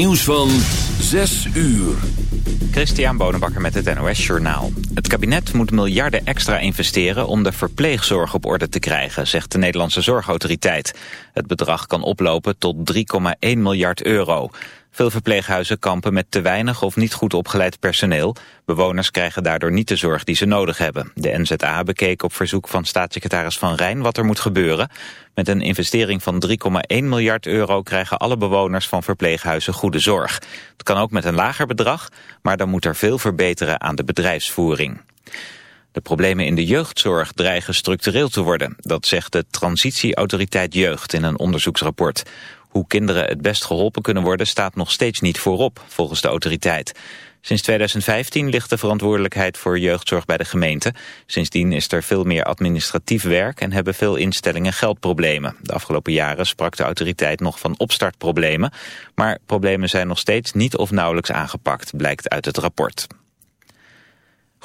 Nieuws van 6 uur. Christian Bonenbakker met het NOS Journaal. Het kabinet moet miljarden extra investeren om de verpleegzorg op orde te krijgen, zegt de Nederlandse Zorgautoriteit. Het bedrag kan oplopen tot 3,1 miljard euro. Veel verpleeghuizen kampen met te weinig of niet goed opgeleid personeel. Bewoners krijgen daardoor niet de zorg die ze nodig hebben. De NZA bekeek op verzoek van staatssecretaris Van Rijn wat er moet gebeuren. Met een investering van 3,1 miljard euro krijgen alle bewoners van verpleeghuizen goede zorg. Het kan ook met een lager bedrag, maar dan moet er veel verbeteren aan de bedrijfsvoering. De problemen in de jeugdzorg dreigen structureel te worden. Dat zegt de Transitieautoriteit Jeugd in een onderzoeksrapport. Hoe kinderen het best geholpen kunnen worden staat nog steeds niet voorop, volgens de autoriteit. Sinds 2015 ligt de verantwoordelijkheid voor jeugdzorg bij de gemeente. Sindsdien is er veel meer administratief werk en hebben veel instellingen geldproblemen. De afgelopen jaren sprak de autoriteit nog van opstartproblemen. Maar problemen zijn nog steeds niet of nauwelijks aangepakt, blijkt uit het rapport.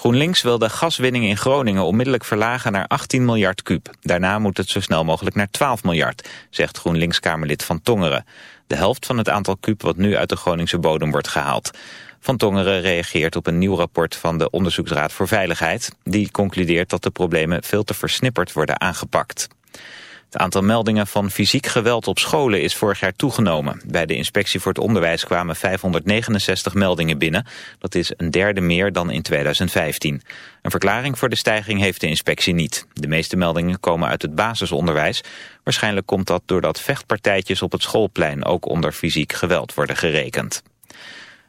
GroenLinks wil de gaswinning in Groningen onmiddellijk verlagen naar 18 miljard kuub. Daarna moet het zo snel mogelijk naar 12 miljard, zegt GroenLinks-Kamerlid Van Tongeren. De helft van het aantal kuub wat nu uit de Groningse bodem wordt gehaald. Van Tongeren reageert op een nieuw rapport van de Onderzoeksraad voor Veiligheid. Die concludeert dat de problemen veel te versnipperd worden aangepakt. Het aantal meldingen van fysiek geweld op scholen is vorig jaar toegenomen. Bij de inspectie voor het onderwijs kwamen 569 meldingen binnen. Dat is een derde meer dan in 2015. Een verklaring voor de stijging heeft de inspectie niet. De meeste meldingen komen uit het basisonderwijs. Waarschijnlijk komt dat doordat vechtpartijtjes op het schoolplein ook onder fysiek geweld worden gerekend.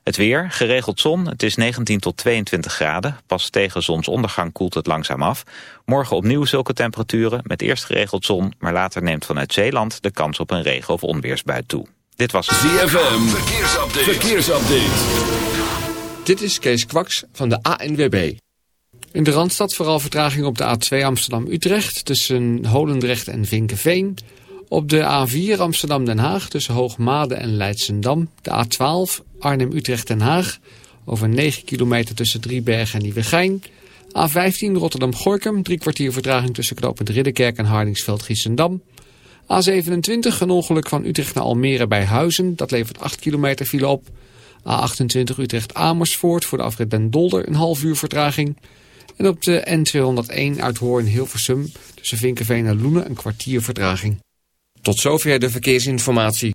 Het weer, geregeld zon, het is 19 tot 22 graden. Pas tegen zonsondergang koelt het langzaam af. Morgen opnieuw zulke temperaturen, met eerst geregeld zon... maar later neemt vanuit Zeeland de kans op een regen- of onweersbui toe. Dit was ZFM, verkeersupdate. verkeersupdate. Dit is Kees Kwaks van de ANWB. In de Randstad vooral vertraging op de A2 Amsterdam-Utrecht... tussen Holendrecht en Vinkenveen... Op de A4 Amsterdam-Den Haag tussen Hoogmade en Leidsendam. De A12 Arnhem-Utrecht-Den Haag. Over 9 kilometer tussen Driebergen en Nieuwegein. A15 Rotterdam-Gorkum. Drie kwartier vertraging tussen knooppunt Ridderkerk en Hardingsveld-Giessendam. A27 een ongeluk van Utrecht naar Almere bij Huizen. Dat levert 8 kilometer file op. A28 Utrecht-Amersfoort voor de afrit Den Dolder een half uur vertraging. En op de N201 uit Hoorn-Hilversum tussen Vinkenveen en Loenen een kwartier vertraging. Tot zover de verkeersinformatie.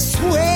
swear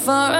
for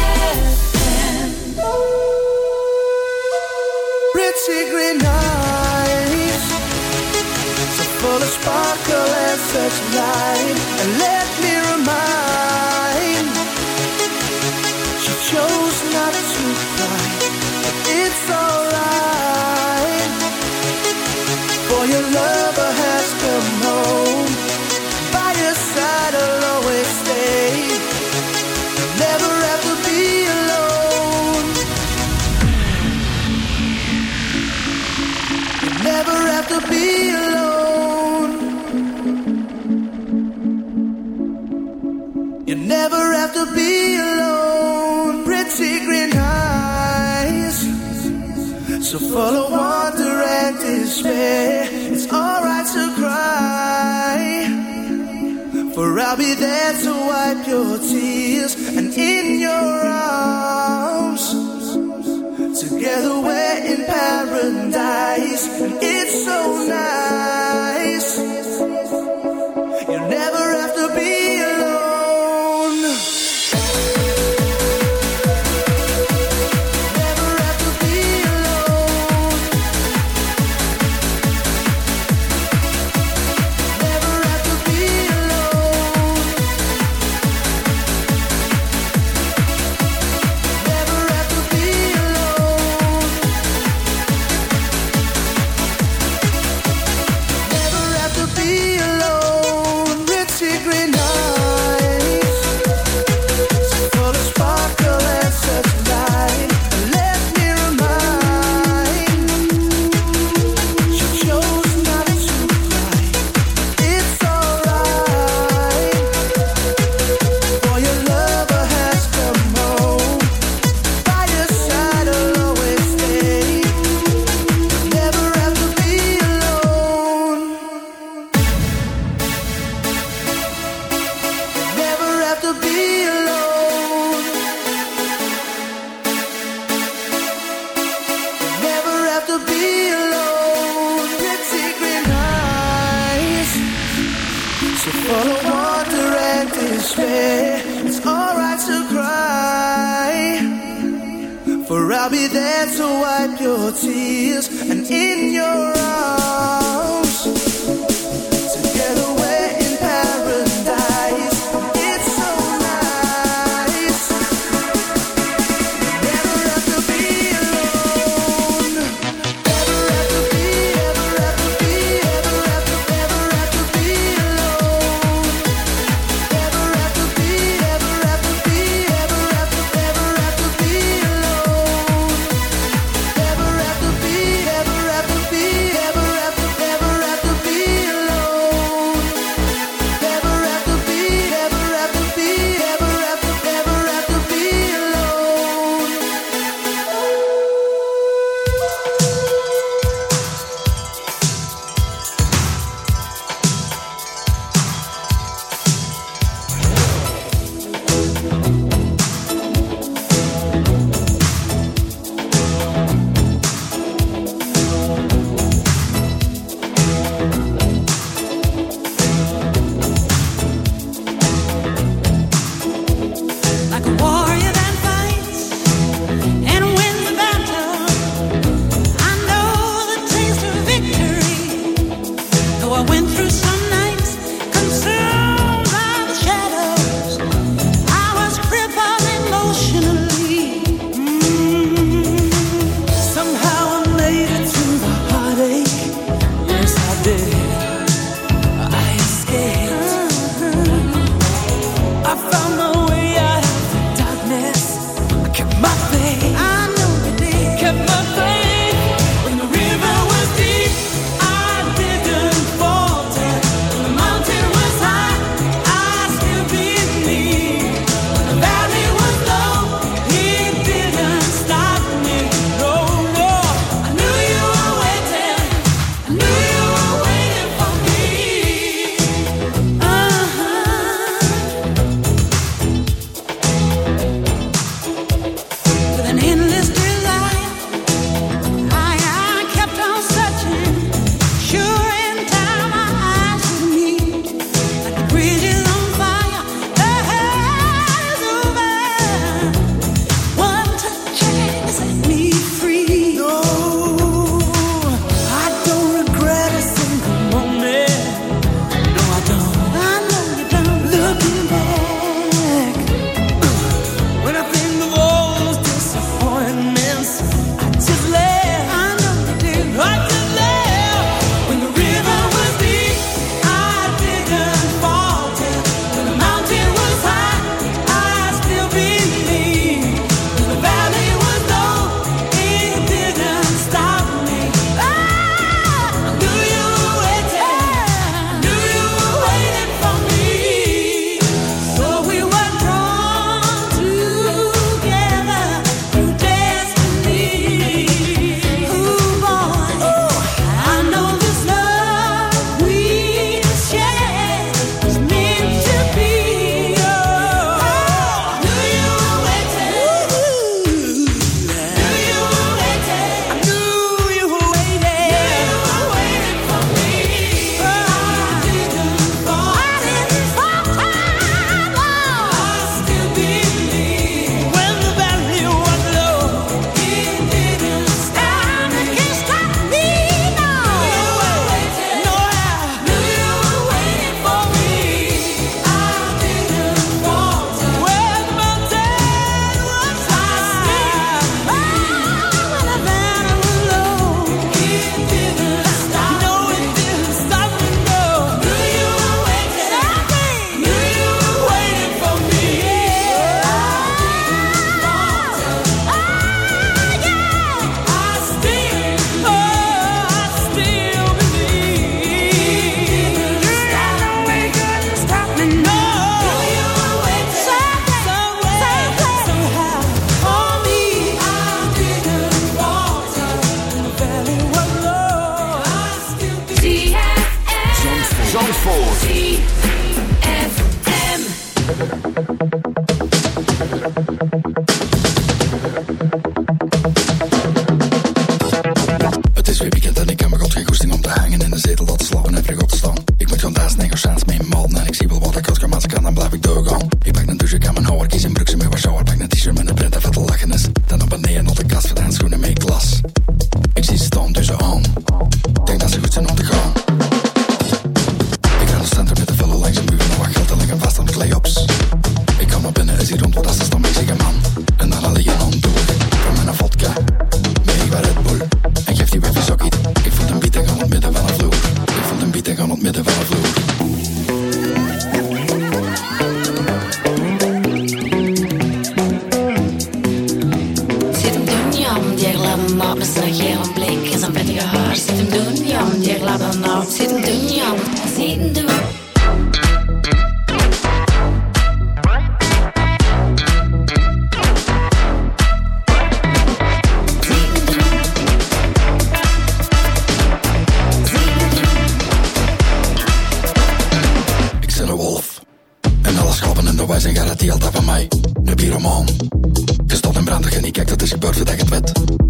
Be there to wipe your tears. And in your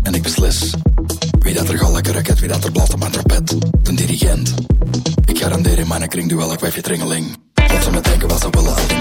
En ik beslis. Wie dat er gal lekker raket, wie dat er blaast op mijn trapet. De dirigent. Ik garandeer in mijn kring duel ik wijfje tringeling. Dat ze me denken wat ze willen, al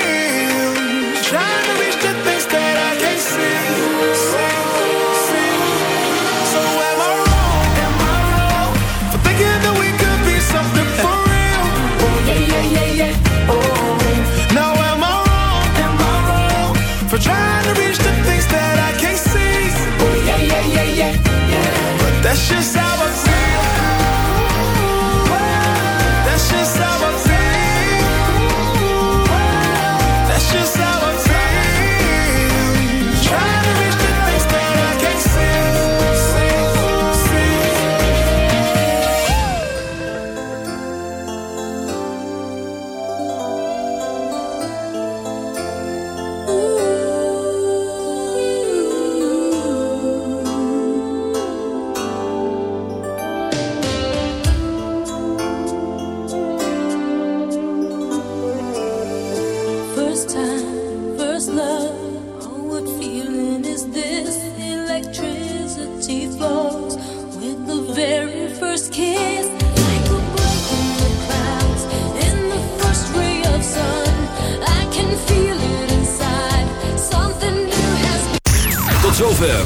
precious.